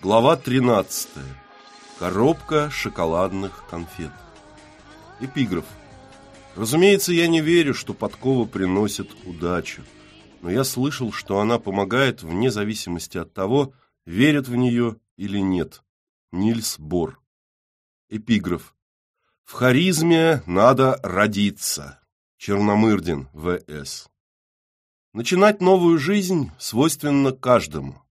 Глава 13. Коробка шоколадных конфет. Эпиграф. Разумеется, я не верю, что подкова приносит удачу, но я слышал, что она помогает вне зависимости от того, верят в нее или нет. Нильс Бор. Эпиграф. В харизме надо родиться. Черномырдин, В.С. Начинать новую жизнь свойственно каждому.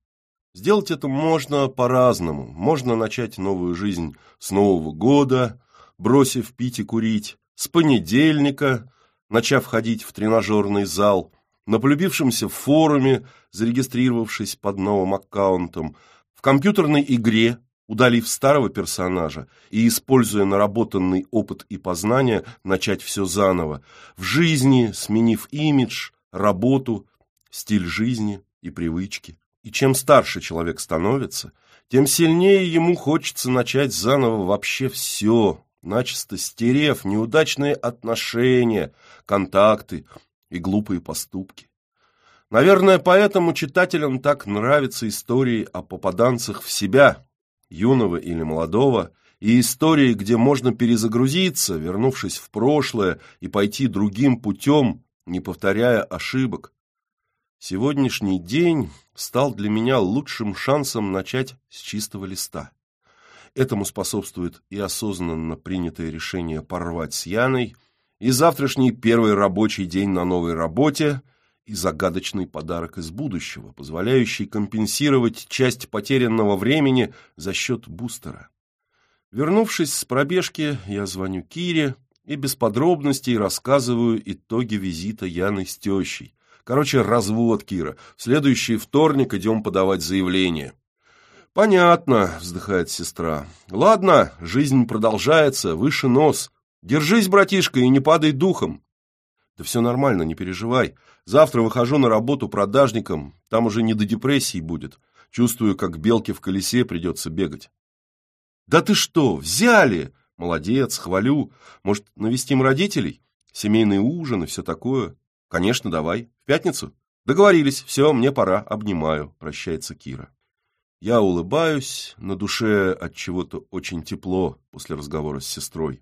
Сделать это можно по-разному. Можно начать новую жизнь с Нового года, бросив пить и курить, с понедельника, начав ходить в тренажерный зал, на полюбившемся форуме, зарегистрировавшись под новым аккаунтом, в компьютерной игре, удалив старого персонажа и, используя наработанный опыт и познания, начать все заново, в жизни, сменив имидж, работу, стиль жизни и привычки. И чем старше человек становится, тем сильнее ему хочется начать заново вообще все, начисто стерев неудачные отношения, контакты и глупые поступки. Наверное, поэтому читателям так нравятся истории о попаданцах в себя, юного или молодого, и истории, где можно перезагрузиться, вернувшись в прошлое и пойти другим путем, не повторяя ошибок. Сегодняшний день стал для меня лучшим шансом начать с чистого листа. Этому способствует и осознанно принятое решение порвать с Яной, и завтрашний первый рабочий день на новой работе, и загадочный подарок из будущего, позволяющий компенсировать часть потерянного времени за счет бустера. Вернувшись с пробежки, я звоню Кире и без подробностей рассказываю итоги визита Яны с тещей. Короче, развод, Кира. В следующий вторник идем подавать заявление. «Понятно», — вздыхает сестра. «Ладно, жизнь продолжается, выше нос. Держись, братишка, и не падай духом». «Да все нормально, не переживай. Завтра выхожу на работу продажником, там уже не до депрессии будет. Чувствую, как белки в колесе придется бегать». «Да ты что, взяли?» Молодец, хвалю. Может, навестим родителей? Семейный ужин и все такое. Конечно, давай. В пятницу? Договорились. Все, мне пора. Обнимаю. Прощается Кира. Я улыбаюсь, на душе от чего-то очень тепло после разговора с сестрой.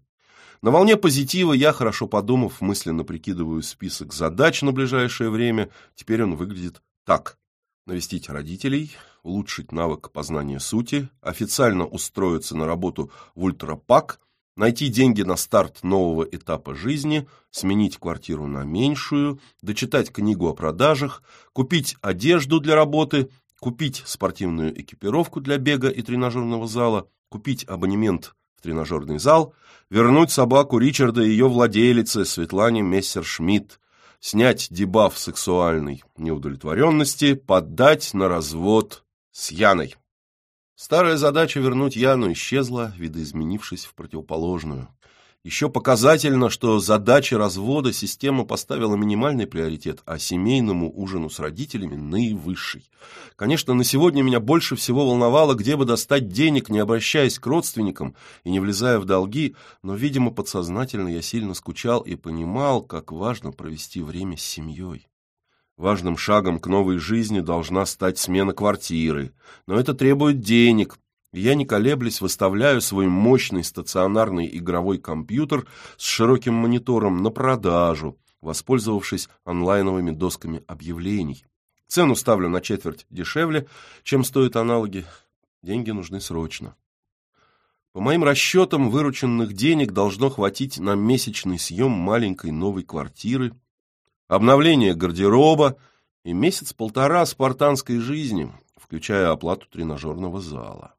На волне позитива я, хорошо подумав, мысленно прикидываю список задач на ближайшее время. Теперь он выглядит так. Навестить родителей, улучшить навык познания сути, официально устроиться на работу в ультрапак, найти деньги на старт нового этапа жизни, сменить квартиру на меньшую, дочитать книгу о продажах, купить одежду для работы, купить спортивную экипировку для бега и тренажерного зала, купить абонемент в тренажерный зал, вернуть собаку Ричарда и ее владелице Светлане Мессершмитт, снять дебаф сексуальной неудовлетворенности, поддать на развод с Яной. Старая задача вернуть Яну исчезла, видоизменившись в противоположную. Еще показательно, что задаче развода система поставила минимальный приоритет, а семейному ужину с родителями – наивысший. Конечно, на сегодня меня больше всего волновало, где бы достать денег, не обращаясь к родственникам и не влезая в долги, но, видимо, подсознательно я сильно скучал и понимал, как важно провести время с семьей. Важным шагом к новой жизни должна стать смена квартиры, но это требует денег, я, не колеблясь, выставляю свой мощный стационарный игровой компьютер с широким монитором на продажу, воспользовавшись онлайновыми досками объявлений. Цену ставлю на четверть дешевле, чем стоят аналоги. Деньги нужны срочно. По моим расчетам, вырученных денег должно хватить на месячный съем маленькой новой квартиры, обновление гардероба и месяц-полтора спартанской жизни, включая оплату тренажерного зала.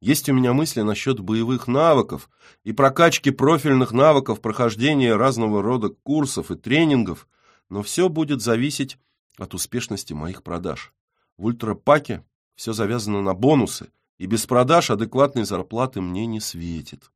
Есть у меня мысли насчет боевых навыков и прокачки профильных навыков прохождения разного рода курсов и тренингов, но все будет зависеть от успешности моих продаж. В ультрапаке все завязано на бонусы, и без продаж адекватной зарплаты мне не светит.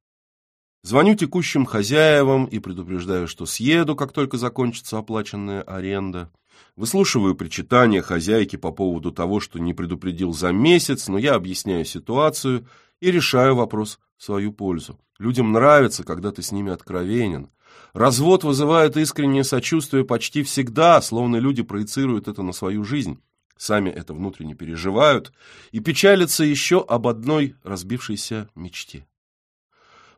Звоню текущим хозяевам и предупреждаю, что съеду, как только закончится оплаченная аренда. Выслушиваю причитания хозяйки по поводу того, что не предупредил за месяц, но я объясняю ситуацию и решаю вопрос в свою пользу. Людям нравится, когда ты с ними откровенен. Развод вызывает искреннее сочувствие почти всегда, словно люди проецируют это на свою жизнь. сами это внутренне переживают и печалятся еще об одной разбившейся мечте.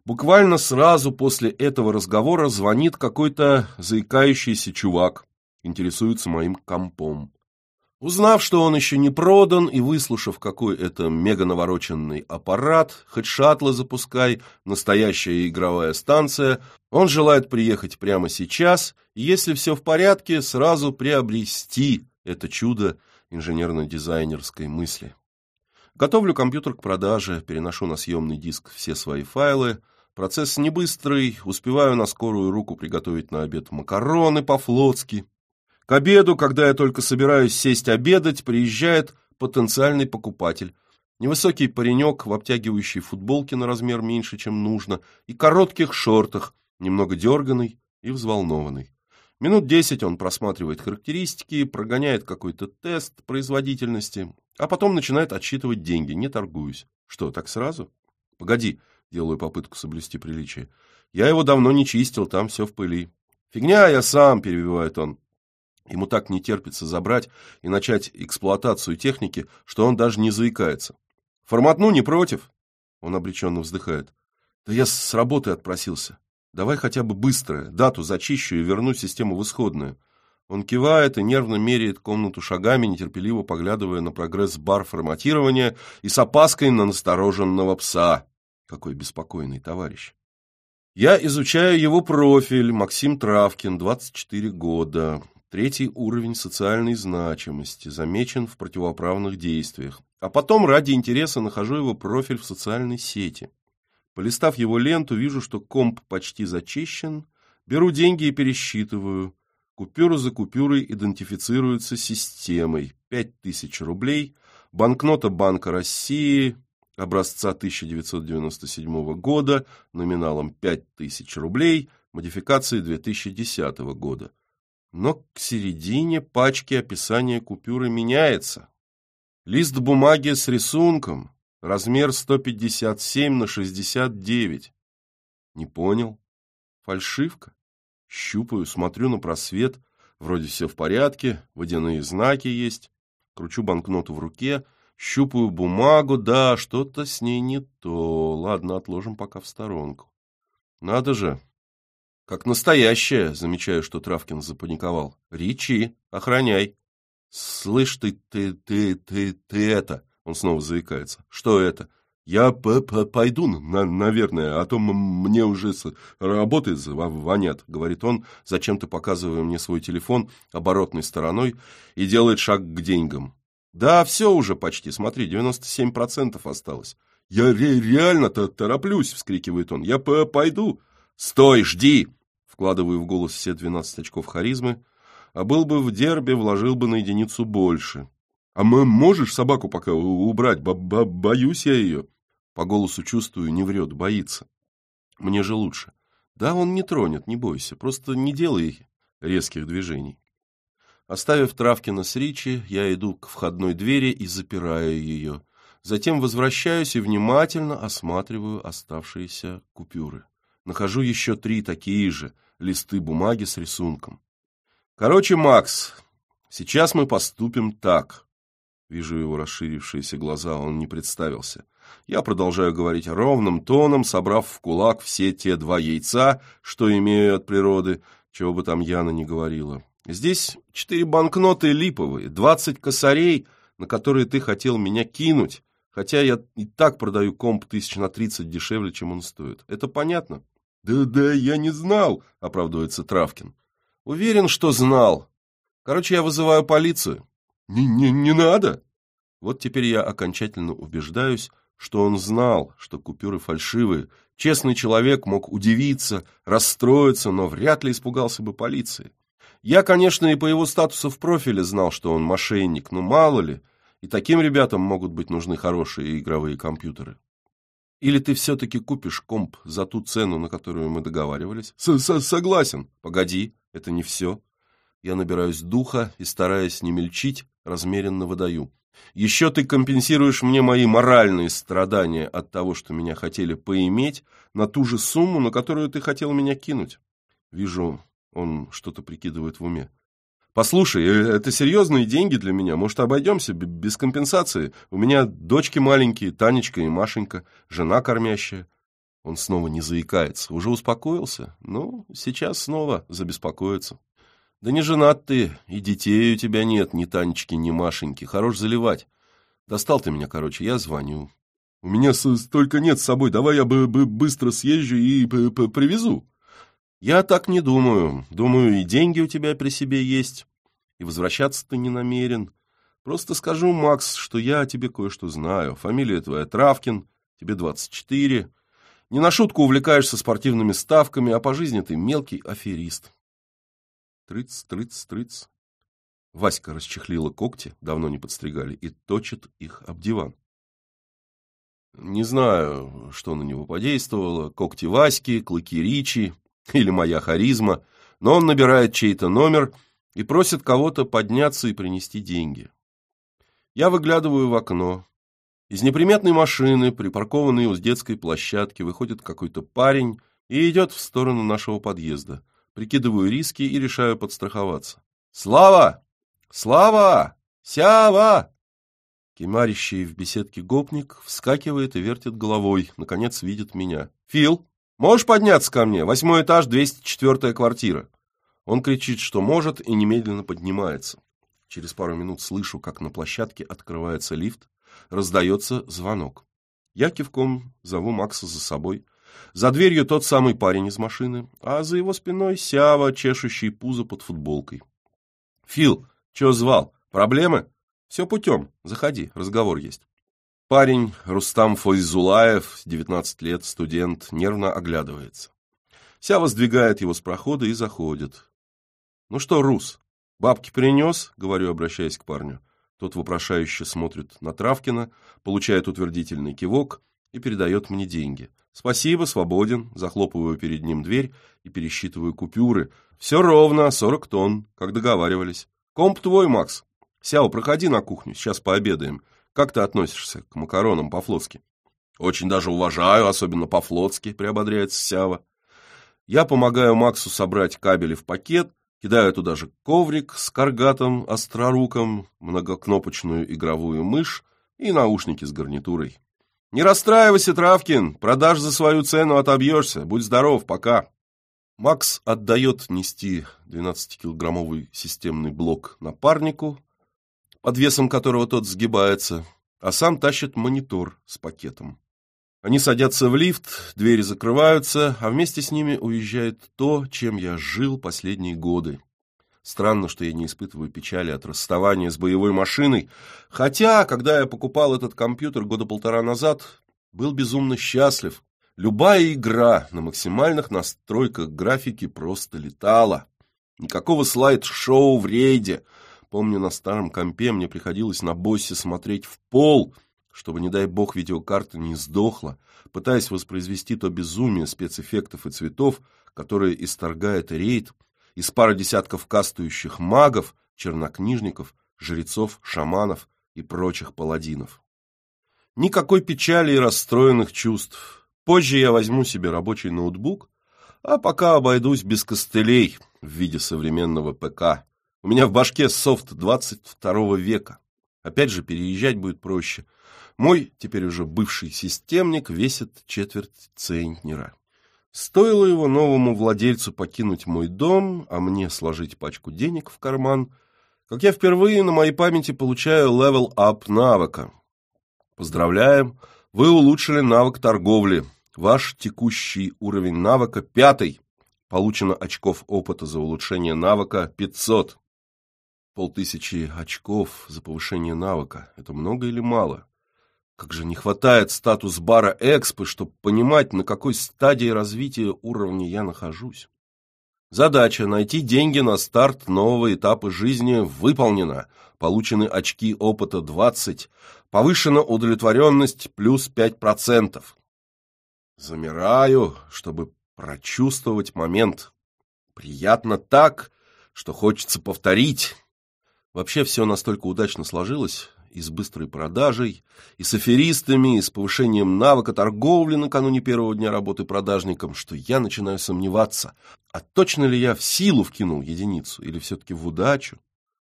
Буквально сразу после этого разговора звонит какой-то заикающийся чувак, интересуется моим компом. Узнав, что он еще не продан, и выслушав, какой это мега-навороченный аппарат, хоть шаттлы запускай, настоящая игровая станция, он желает приехать прямо сейчас, и если все в порядке, сразу приобрести это чудо инженерно-дизайнерской мысли. Готовлю компьютер к продаже, переношу на съемный диск все свои файлы. Процесс не быстрый, успеваю на скорую руку приготовить на обед макароны по-флотски, к обеду, когда я только собираюсь сесть обедать, приезжает потенциальный покупатель. Невысокий паренек в обтягивающей футболке на размер меньше, чем нужно, и коротких шортах, немного дерганный и взволнованный. Минут десять он просматривает характеристики, прогоняет какой-то тест производительности, а потом начинает отсчитывать деньги, не торгуюсь. Что, так сразу? Погоди, делаю попытку соблюсти приличие. Я его давно не чистил, там все в пыли. Фигня, я сам, перебивает он. Ему так не терпится забрать и начать эксплуатацию техники, что он даже не заикается. «Форматну не против?» Он обреченно вздыхает. «Да я с работы отпросился. Давай хотя бы быстро, дату зачищу и верну систему в исходную». Он кивает и нервно меряет комнату шагами, нетерпеливо поглядывая на прогресс-бар форматирования и с опаской на настороженного пса. Какой беспокойный товарищ. Я изучаю его профиль. Максим Травкин, 24 года. Третий уровень социальной значимости, замечен в противоправных действиях. А потом ради интереса нахожу его профиль в социальной сети. Полистав его ленту, вижу, что комп почти зачищен. Беру деньги и пересчитываю. Купюра за купюрой идентифицируется системой. 5000 рублей. Банкнота Банка России образца 1997 года номиналом 5000 рублей, модификации 2010 года но к середине пачки описание купюры меняется. Лист бумаги с рисунком, размер 157 на 69. Не понял. Фальшивка. Щупаю, смотрю на просвет. Вроде все в порядке, водяные знаки есть. Кручу банкноту в руке, щупаю бумагу. Да, что-то с ней не то. Ладно, отложим пока в сторонку. Надо же, как настоящая, замечаю, что Травкин запаниковал. Ричи, охраняй. Слышь ты, ты, ты, ты, ты это. Он снова заикается. Что это? Я п -п пойду, на наверное, а то мне уже с работы звонят, говорит он, зачем-то показывая мне свой телефон оборотной стороной и делает шаг к деньгам. Да, все уже почти, смотри, 97% осталось. Я ре реально-то тороплюсь, вскрикивает он. Я п пойду. Стой, жди, вкладываю в голос все 12 очков харизмы, а был бы в дербе, вложил бы на единицу больше. А можешь собаку пока убрать? Б -б Боюсь я ее. По голосу чувствую, не врет, боится. Мне же лучше. Да, он не тронет, не бойся, просто не делай резких движений. Оставив Травкина с Ричи, я иду к входной двери и запираю ее. Затем возвращаюсь и внимательно осматриваю оставшиеся купюры. Нахожу еще три такие же – листы бумаги с рисунком. Короче, Макс, сейчас мы поступим так. Вижу его расширившиеся глаза, он не представился. Я продолжаю говорить ровным тоном, собрав в кулак все те два яйца, что имею от природы, чего бы там Яна не говорила. Здесь четыре банкноты липовые, двадцать косарей, на которые ты хотел меня кинуть, хотя я и так продаю комп тысяч на тридцать дешевле, чем он стоит. Это понятно? «Да-да, я не знал», — оправдывается Травкин. «Уверен, что знал. Короче, я вызываю полицию». «Не, не, не надо». Вот теперь я окончательно убеждаюсь, что он знал, что купюры фальшивые. Честный человек мог удивиться, расстроиться, но вряд ли испугался бы полиции. Я, конечно, и по его статусу в профиле знал, что он мошенник, но мало ли, и таким ребятам могут быть нужны хорошие игровые компьютеры. Или ты все-таки купишь комп за ту цену, на которую мы договаривались? С -с Согласен. Погоди, это не все. Я набираюсь духа и, стараясь не мельчить, размеренно выдаю. Еще ты компенсируешь мне мои моральные страдания от того, что меня хотели поиметь, на ту же сумму, на которую ты хотел меня кинуть. Вижу, он что-то прикидывает в уме. Послушай, э, это серьезные деньги для меня. Может, обойдемся без компенсации? У меня дочки маленькие, Танечка и Машенька, жена кормящая. Он снова не заикается. Уже успокоился? Ну, сейчас снова забеспокоится. Да не женат ты, и детей у тебя нет, ни Танечки, ни Машеньки. Хорош заливать. Достал ты меня, короче, я звоню. У меня столько нет с собой, давай я бы, бы быстро съезжу и привезу. Я так не думаю. Думаю, и деньги у тебя при себе есть, и возвращаться ты не намерен. Просто скажу, Макс, что я о тебе кое-что знаю. Фамилия твоя Травкин, тебе 24. Не на шутку увлекаешься спортивными ставками, а по жизни ты мелкий аферист. Трыц, трыц, трыц. Васька расчехлила когти, давно не подстригали, и точит их об диван. Не знаю, что на него подействовало, когти Васьки, клыки Ричи или моя харизма, но он набирает чей-то номер и просит кого-то подняться и принести деньги. Я выглядываю в окно. Из неприметной машины, припаркованной у детской площадки, выходит какой-то парень и идет в сторону нашего подъезда. Прикидываю риски и решаю подстраховаться. «Слава! Слава! Сява!» Кемарящий в беседке гопник вскакивает и вертит головой, наконец видит меня. «Фил, можешь подняться ко мне? Восьмой этаж, 204-я квартира». Он кричит, что может, и немедленно поднимается. Через пару минут слышу, как на площадке открывается лифт, раздается звонок. Я кивком зову Макса за собой. За дверью тот самый парень из машины, а за его спиной Сява, чешущий пузо под футболкой. «Фил, чё звал? Проблемы?» «Все путем. Заходи, разговор есть». Парень, Рустам Фойзулаев, 19 лет, студент, нервно оглядывается. Сява сдвигает его с прохода и заходит. «Ну что, Рус, бабки принес?» — говорю, обращаясь к парню. Тот вопрошающе смотрит на Травкина, получает утвердительный кивок и передает мне деньги. «Спасибо, свободен», захлопываю перед ним дверь и пересчитываю купюры. «Все ровно, сорок тонн, как договаривались. Комп твой, Макс. Сяо, проходи на кухню, сейчас пообедаем. Как ты относишься к макаронам по-флотски?» «Очень даже уважаю, особенно по-флотски», приободряется Сява. Я помогаю Максу собрать кабели в пакет, кидаю туда же коврик с каргатом, остроруком, многокнопочную игровую мышь и наушники с гарнитурой. «Не расстраивайся, Травкин, продашь за свою цену, отобьешься. Будь здоров, пока». Макс отдает нести 12-килограммовый системный блок напарнику, под весом которого тот сгибается, а сам тащит монитор с пакетом. Они садятся в лифт, двери закрываются, а вместе с ними уезжает то, чем я жил последние годы. Странно, что я не испытываю печали от расставания с боевой машиной, хотя, когда я покупал этот компьютер года полтора назад, был безумно счастлив. Любая игра на максимальных настройках графики просто летала. Никакого слайд-шоу в рейде. Помню, на старом компе мне приходилось на боссе смотреть в пол, чтобы, не дай бог, видеокарта не сдохла, пытаясь воспроизвести то безумие спецэффектов и цветов, которые исторгает рейд, из пары десятков кастующих магов, чернокнижников, жрецов, шаманов и прочих паладинов. Никакой печали и расстроенных чувств. Позже я возьму себе рабочий ноутбук, а пока обойдусь без костылей в виде современного ПК. У меня в башке софт 22 века. Опять же, переезжать будет проще. Мой, теперь уже бывший системник, весит четверть центнера. Стоило его новому владельцу покинуть мой дом, а мне сложить пачку денег в карман, как я впервые на моей памяти получаю level-up навыка. Поздравляем, вы улучшили навык торговли. Ваш текущий уровень навыка пятый. Получено очков опыта за улучшение навыка 500. Полтысячи очков за повышение навыка. Это много или мало? Как же не хватает статус бара Экспы, чтобы понимать, на какой стадии развития уровня я нахожусь. Задача – найти деньги на старт нового этапа жизни выполнена. Получены очки опыта 20, повышена удовлетворенность плюс 5%. Замираю, чтобы прочувствовать момент. Приятно так, что хочется повторить. Вообще все настолько удачно сложилось, и с быстрой продажей, и с аферистами, и с повышением навыка торговли накануне первого дня работы продажником, что я начинаю сомневаться, а точно ли я в силу вкинул единицу или все-таки в удачу?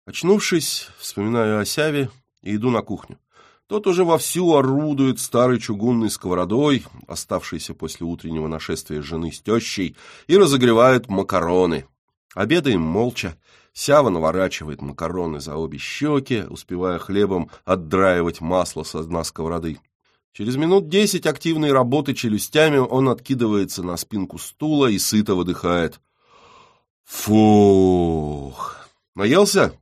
Очнувшись, вспоминаю о Сяве и иду на кухню. Тот уже вовсю орудует старой чугунной сковородой, оставшейся после утреннего нашествия жены с тещей, и разогревает макароны. Обедаем молча. Сява наворачивает макароны за обе щеки, успевая хлебом отдраивать масло со дна сковороды. Через минут десять активной работы челюстями он откидывается на спинку стула и сыто выдыхает. «Фух! Наелся?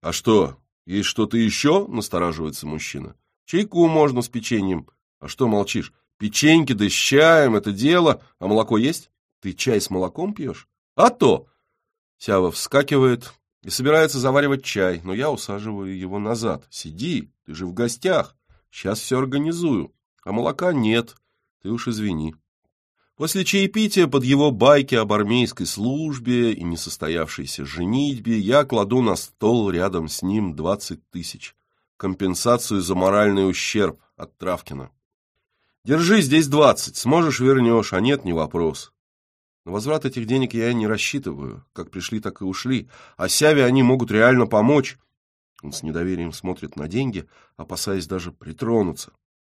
А что, есть что-то еще?» — настораживается мужчина. «Чайку можно с печеньем. А что молчишь? Печеньки да с чаем — это дело. А молоко есть? Ты чай с молоком пьешь? А то!» Сява вскакивает и собирается заваривать чай, но я усаживаю его назад. «Сиди, ты же в гостях. Сейчас все организую. А молока нет, ты уж извини». После чаепития под его байки об армейской службе и несостоявшейся женитьбе я кладу на стол рядом с ним двадцать тысяч. Компенсацию за моральный ущерб от Травкина. Держи здесь двадцать, сможешь вернешь, а нет, не вопрос. На возврат этих денег я не рассчитываю. Как пришли, так и ушли. А Сяве они могут реально помочь. Он с недоверием смотрит на деньги, опасаясь даже притронуться.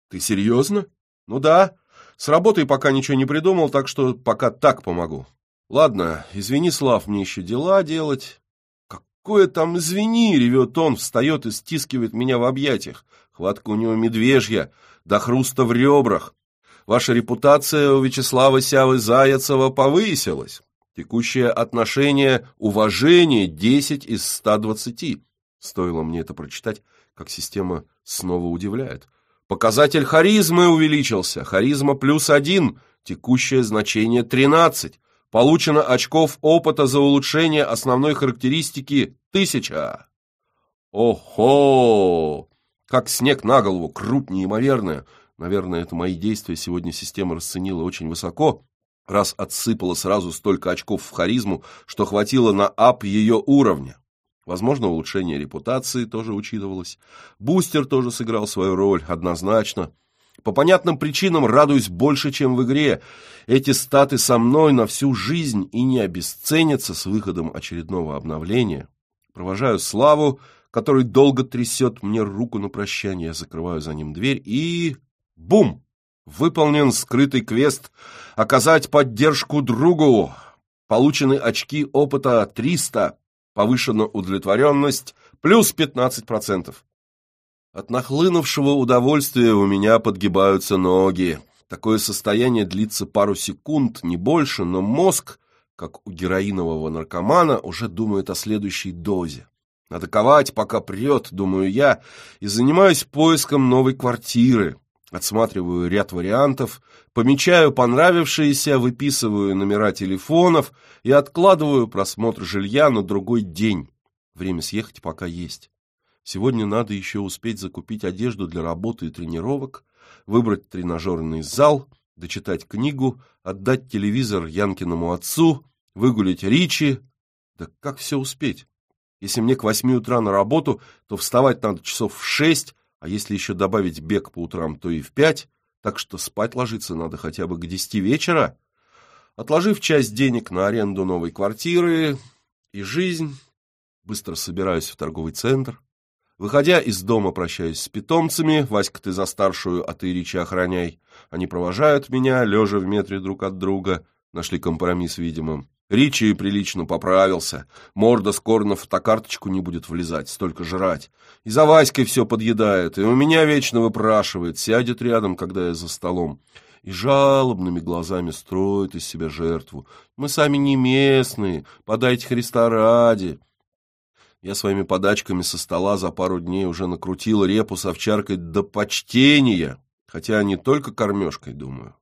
Ты серьезно? Ну да. С работой пока ничего не придумал, так что пока так помогу. Ладно, извини, Слав, мне еще дела делать. Какое там извини, ревет он, встает и стискивает меня в объятиях. Хватка у него медвежья, до хруста в ребрах. Ваша репутация у Вячеслава Сявы Заяцева повысилась. Текущее отношение уважение 10 из 120. Стоило мне это прочитать, как система снова удивляет. Показатель харизмы увеличился. Харизма плюс один, текущее значение 13. Получено очков опыта за улучшение основной характеристики 1000. Охо! Как снег на голову, круть неимоверная. Наверное, это мои действия сегодня система расценила очень высоко, раз отсыпала сразу столько очков в харизму, что хватило на ап ее уровня. Возможно, улучшение репутации тоже учитывалось. Бустер тоже сыграл свою роль, однозначно. По понятным причинам радуюсь больше, чем в игре. Эти статы со мной на всю жизнь и не обесценятся с выходом очередного обновления. Провожаю Славу, который долго трясет мне руку на прощание, закрываю за ним дверь и... Бум! Выполнен скрытый квест «Оказать поддержку другу». Получены очки опыта 300, повышена удовлетворенность плюс 15%. От нахлынувшего удовольствия у меня подгибаются ноги. Такое состояние длится пару секунд, не больше, но мозг, как у героинового наркомана, уже думает о следующей дозе. Надо ковать, пока прет, думаю я, и занимаюсь поиском новой квартиры. Отсматриваю ряд вариантов, помечаю понравившиеся, выписываю номера телефонов и откладываю просмотр жилья на другой день. Время съехать пока есть. Сегодня надо еще успеть закупить одежду для работы и тренировок, выбрать тренажерный зал, дочитать книгу, отдать телевизор Янкиному отцу, выгулить Ричи. Да как все успеть? Если мне к восьми утра на работу, то вставать надо часов в шесть, а если еще добавить бег по утрам, то и в пять, так что спать ложиться надо хотя бы к десяти вечера. Отложив часть денег на аренду новой квартиры и жизнь, быстро собираюсь в торговый центр. Выходя из дома, прощаюсь с питомцами. Васька, ты за старшую, а ты Ричи охраняй. Они провожают меня, лежа в метре друг от друга. Нашли компромисс, видимо. Ричи прилично поправился. Морда скоро на фотокарточку не будет влезать, столько жрать. И за Васькой все подъедает, и у меня вечно выпрашивает, сядет рядом, когда я за столом. И жалобными глазами строит из себя жертву. Мы сами не местные, подайте Христа ради. Я своими подачками со стола за пару дней уже накрутил репу с овчаркой до почтения, хотя не только кормежкой, думаю.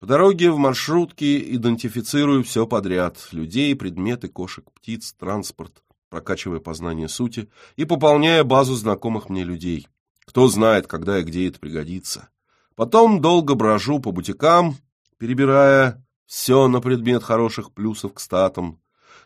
По дороге в маршрутке идентифицирую все подряд – людей, предметы, кошек, птиц, транспорт, прокачивая познание сути и пополняя базу знакомых мне людей. Кто знает, когда и где это пригодится. Потом долго брожу по бутикам, перебирая все на предмет хороших плюсов к статам.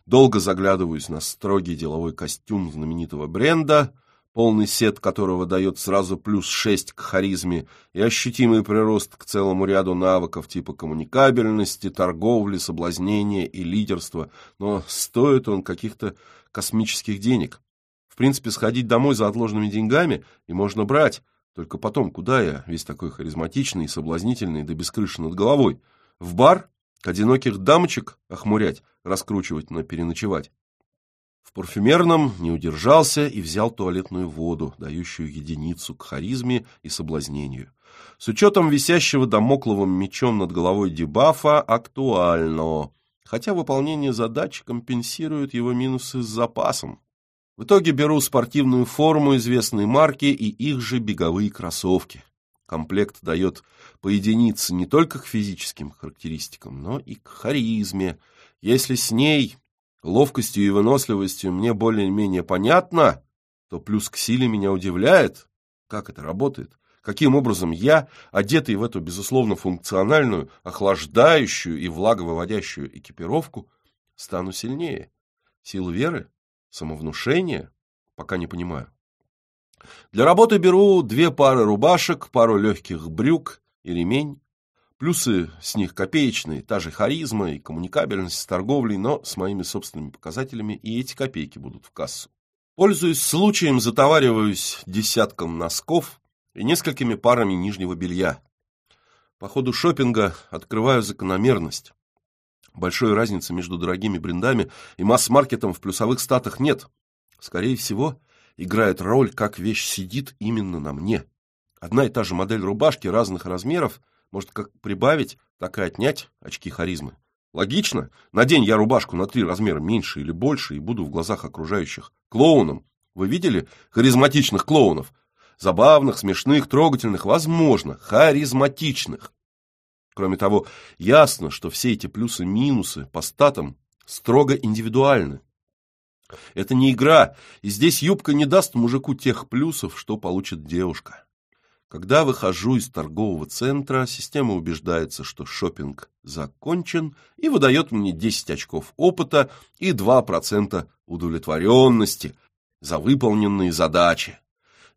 Долго заглядываюсь на строгий деловой костюм знаменитого бренда, полный сет которого дает сразу плюс 6 к харизме и ощутимый прирост к целому ряду навыков типа коммуникабельности, торговли, соблазнения и лидерства, но стоит он каких-то космических денег. В принципе, сходить домой за отложенными деньгами и можно брать. Только потом, куда я, весь такой харизматичный и соблазнительный, да без крыши над головой? В бар? К одиноких дамочек охмурять, раскручивать на переночевать? В парфюмерном не удержался и взял туалетную воду, дающую единицу к харизме и соблазнению. С учетом висящего домокловым мечом над головой дебафа актуально, хотя выполнение задач компенсирует его минусы с запасом. В итоге беру спортивную форму известной марки и их же беговые кроссовки. Комплект дает по единице не только к физическим характеристикам, но и к харизме. Если с ней ловкостью и выносливостью мне более-менее понятно, то плюс к силе меня удивляет, как это работает. Каким образом я, одетый в эту, безусловно, функциональную, охлаждающую и влаговыводящую экипировку, стану сильнее? Сил веры? Самовнушение? Пока не понимаю. Для работы беру две пары рубашек, пару легких брюк и ремень. Плюсы с них копеечные, та же харизма и коммуникабельность с торговлей, но с моими собственными показателями и эти копейки будут в кассу. Пользуясь случаем, затовариваюсь десятком носков и несколькими парами нижнего белья. По ходу шопинга открываю закономерность. Большой разницы между дорогими брендами и масс-маркетом в плюсовых статах нет. Скорее всего, играет роль, как вещь сидит именно на мне. Одна и та же модель рубашки разных размеров может как прибавить, так и отнять очки харизмы. Логично, надень я рубашку на три размера меньше или больше и буду в глазах окружающих клоуном. Вы видели харизматичных клоунов? Забавных, смешных, трогательных, возможно, харизматичных. Кроме того, ясно, что все эти плюсы-минусы по статам строго индивидуальны. Это не игра, и здесь юбка не даст мужику тех плюсов, что получит девушка. Когда выхожу из торгового центра, система убеждается, что шопинг закончен и выдает мне 10 очков опыта и 2% удовлетворенности за выполненные задачи.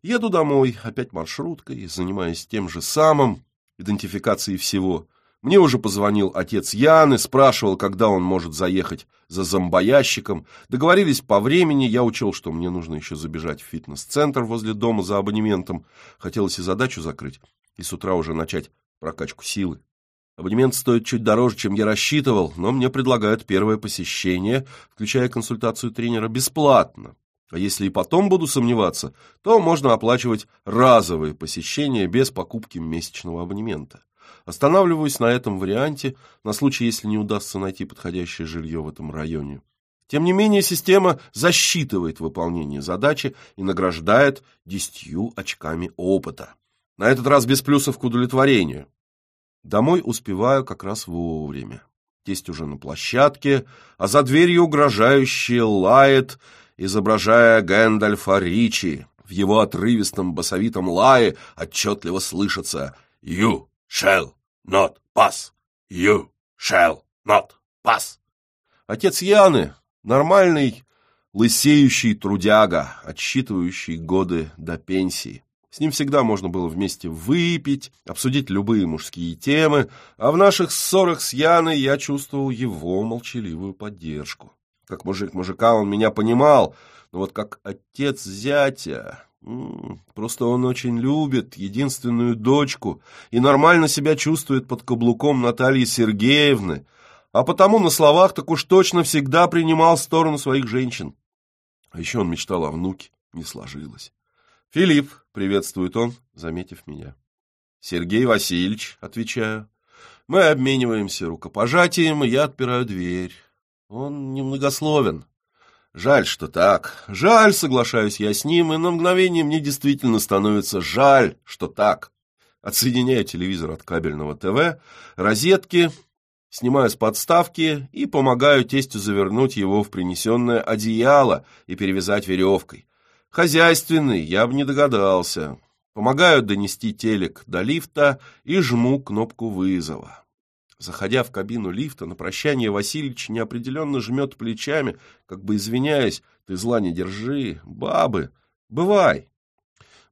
Еду домой, опять маршруткой, занимаясь тем же самым, идентификацией всего. Мне уже позвонил отец Яны, спрашивал, когда он может заехать за зомбоящиком. Договорились по времени, я учел, что мне нужно еще забежать в фитнес-центр возле дома за абонементом. Хотелось и задачу закрыть, и с утра уже начать прокачку силы. Абонемент стоит чуть дороже, чем я рассчитывал, но мне предлагают первое посещение, включая консультацию тренера, бесплатно. А если и потом буду сомневаться, то можно оплачивать разовые посещения без покупки месячного абонемента. Останавливаюсь на этом варианте на случай, если не удастся найти подходящее жилье в этом районе. Тем не менее, система засчитывает выполнение задачи и награждает десятью очками опыта. На этот раз без плюсов к удовлетворению. Домой успеваю как раз вовремя. Тесть уже на площадке, а за дверью угрожающе лает изображая Гэндальфа Ричи. В его отрывистом басовитом лае отчетливо слышится «You shall not pass! You shall not pass!» Отец Яны — нормальный, лысеющий трудяга, отсчитывающий годы до пенсии. С ним всегда можно было вместе выпить, обсудить любые мужские темы, а в наших ссорах с Яной я чувствовал его молчаливую поддержку. Как мужик мужика он меня понимал, но вот как отец зятя... Просто он очень любит единственную дочку и нормально себя чувствует под каблуком Натальи Сергеевны, а потому на словах так уж точно всегда принимал сторону своих женщин. А еще он мечтал о внуке, не сложилось. «Филипп», — приветствует он, заметив меня. «Сергей Васильевич», — отвечаю. Мы обмениваемся рукопожатием, и я отпираю дверь. Он немногословен. Жаль, что так. Жаль, соглашаюсь я с ним, и на мгновение мне действительно становится жаль, что так. Отсоединяю телевизор от кабельного ТВ, розетки, снимаю с подставки и помогаю тестю завернуть его в принесенное одеяло и перевязать веревкой. Хозяйственный, я бы не догадался. Помогаю донести телек до лифта и жму кнопку вызова. Заходя в кабину лифта, на прощание Васильевич неопределенно жмет плечами, как бы извиняясь, «Ты зла не держи, бабы, бывай!»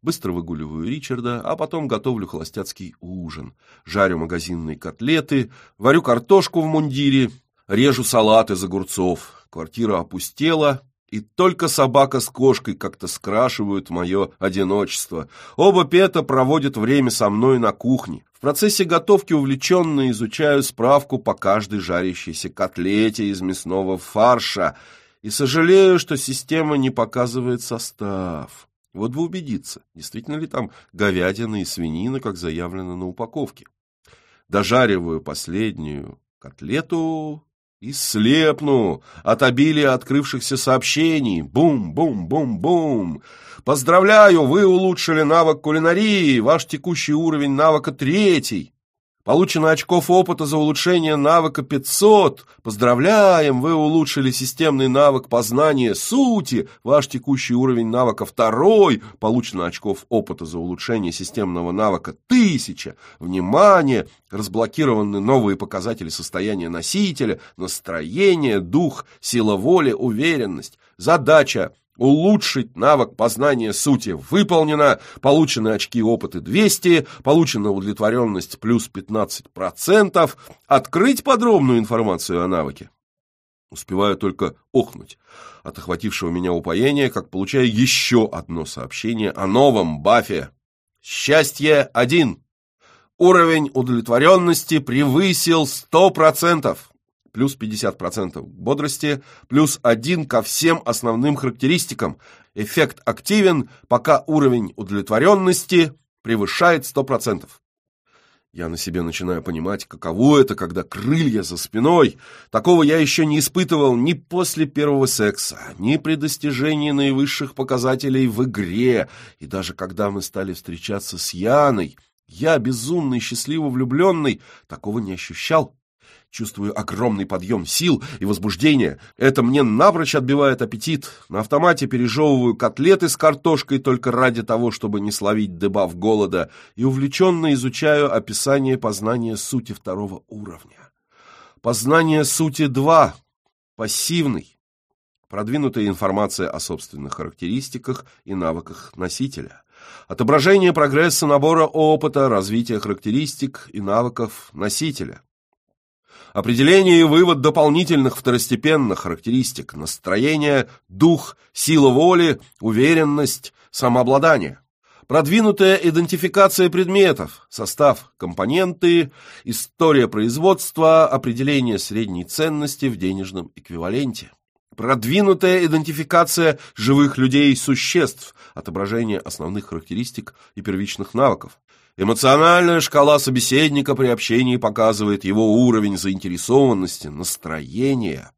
Быстро выгуливаю Ричарда, а потом готовлю холостяцкий ужин. Жарю магазинные котлеты, варю картошку в мундире, режу салат из огурцов. Квартира опустела, И только собака с кошкой как-то скрашивают мое одиночество. Оба Пета проводят время со мной на кухне. В процессе готовки увлеченно изучаю справку по каждой жарящейся котлете из мясного фарша и сожалею, что система не показывает состав. Вот бы убедиться, действительно ли там говядина и свинина, как заявлено на упаковке. Дожариваю последнюю котлету и слепну от обилия открывшихся сообщений. Бум-бум-бум-бум. Поздравляю, вы улучшили навык кулинарии, ваш текущий уровень навыка третий. Получено очков опыта за улучшение навыка 500. Поздравляем, вы улучшили системный навык познания сути. Ваш текущий уровень навыка второй. Получено очков опыта за улучшение системного навыка 1000. Внимание! Разблокированы новые показатели состояния носителя, настроение, дух, сила воли, уверенность. Задача Улучшить навык познания сути выполнено, получены очки опыта 200, получена удовлетворенность плюс 15%, открыть подробную информацию о навыке. Успеваю только охнуть от охватившего меня упоения, как получаю еще одно сообщение о новом бафе. Счастье 1. Уровень удовлетворенности превысил 100% плюс 50% бодрости, плюс 1 ко всем основным характеристикам. Эффект активен, пока уровень удовлетворенности превышает 100%. Я на себе начинаю понимать, каково это, когда крылья за спиной. Такого я еще не испытывал ни после первого секса, ни при достижении наивысших показателей в игре, и даже когда мы стали встречаться с Яной. Я, безумный, счастливо влюбленный, такого не ощущал. Чувствую огромный подъем сил и возбуждения. Это мне напрочь отбивает аппетит. На автомате пережевываю котлеты с картошкой только ради того, чтобы не словить дебаф голода, и увлеченно изучаю описание познания сути второго уровня. Познание сути 2. Пассивный. Продвинутая информация о собственных характеристиках и навыках носителя. Отображение прогресса набора опыта, развития характеристик и навыков носителя. Определение и вывод дополнительных второстепенных характеристик – настроение, дух, сила воли, уверенность, самообладание. Продвинутая идентификация предметов, состав, компоненты, история производства, определение средней ценности в денежном эквиваленте. Продвинутая идентификация живых людей и существ, отображение основных характеристик и первичных навыков. Эмоциональная шкала собеседника при общении показывает его уровень заинтересованности, настроения.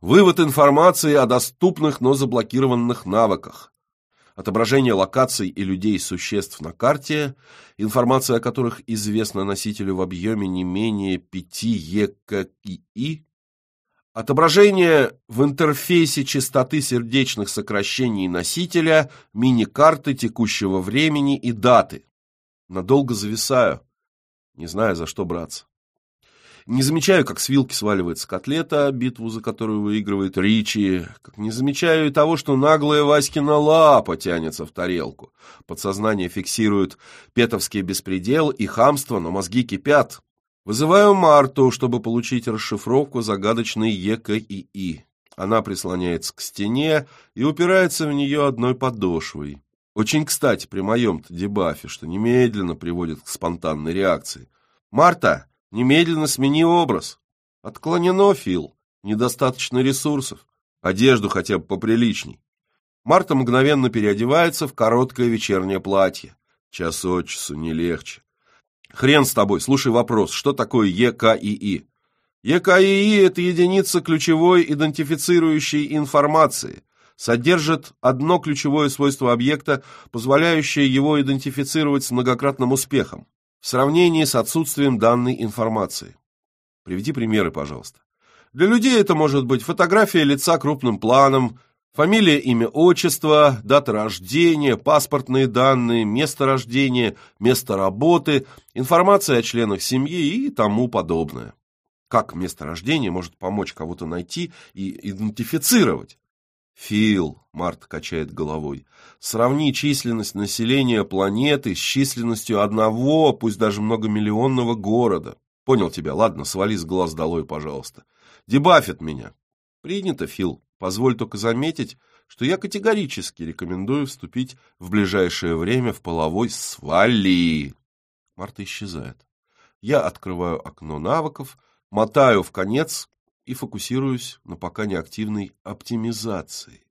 Вывод информации о доступных, но заблокированных навыках. Отображение локаций и людей-существ на карте, информация о которых известна носителю в объеме не менее 5 ЕКИИ. Отображение в интерфейсе частоты сердечных сокращений носителя, мини-карты текущего времени и даты. Надолго зависаю, не знаю, за что браться. Не замечаю, как с вилки сваливается котлета, битву за которую выигрывает Ричи, как не замечаю и того, что наглая Васькина лапа тянется в тарелку. Подсознание фиксирует петовский беспредел и хамство, но мозги кипят. Вызываю Марту, чтобы получить расшифровку загадочной ЕКИИ. Она прислоняется к стене и упирается в нее одной подошвой. Очень кстати при моем-то дебафе, что немедленно приводит к спонтанной реакции. «Марта, немедленно смени образ!» «Отклонено, Фил. Недостаточно ресурсов. Одежду хотя бы поприличней». Марта мгновенно переодевается в короткое вечернее платье. Час от часу не легче. Хрен с тобой, слушай вопрос, что такое ЕКИИ? ЕКИИ – это единица ключевой идентифицирующей информации – содержит одно ключевое свойство объекта, позволяющее его идентифицировать с многократным успехом, в сравнении с отсутствием данной информации. Приведи примеры, пожалуйста. Для людей это может быть фотография лица крупным планом, фамилия, имя, отчество, дата рождения, паспортные данные, место рождения, место работы, информация о членах семьи и тому подобное. Как место рождения может помочь кого-то найти и идентифицировать? Фил, Март качает головой, сравни численность населения планеты с численностью одного, пусть даже многомиллионного города. Понял тебя, ладно, свали с глаз долой, пожалуйста. Дебафит меня. Принято, Фил. Позволь только заметить, что я категорически рекомендую вступить в ближайшее время в половой свали. Марта исчезает. Я открываю окно навыков, мотаю в конец и фокусируюсь на пока неактивной оптимизации.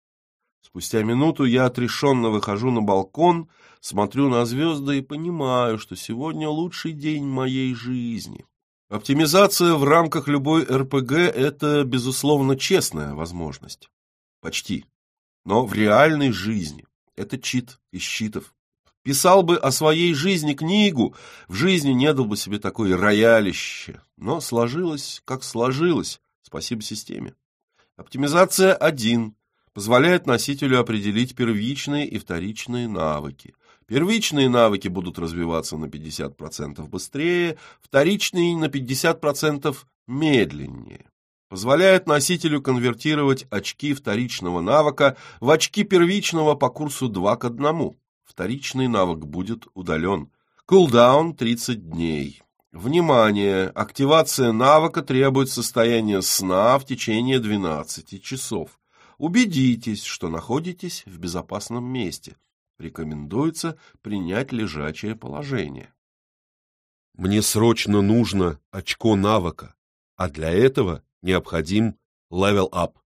Спустя минуту я отрешенно выхожу на балкон, смотрю на звезды и понимаю, что сегодня лучший день моей жизни. Оптимизация в рамках любой РПГ – это, безусловно, честная возможность. Почти. Но в реальной жизни это чит из читов. Писал бы о своей жизни книгу, в жизни не дал бы себе такое роялище. Но сложилось, как сложилось, спасибо системе. Оптимизация 1 позволяет носителю определить первичные и вторичные навыки. Первичные навыки будут развиваться на 50% быстрее, вторичные на 50% медленнее позволяет носителю конвертировать очки вторичного навыка в очки первичного по курсу 2 к 1. Вторичный навык будет удален. Кулдаун 30 дней. Внимание! Активация навыка требует состояния сна в течение 12 часов. Убедитесь, что находитесь в безопасном месте. Рекомендуется принять лежачее положение. Мне срочно нужно очко навыка, а для этого необходим level-up.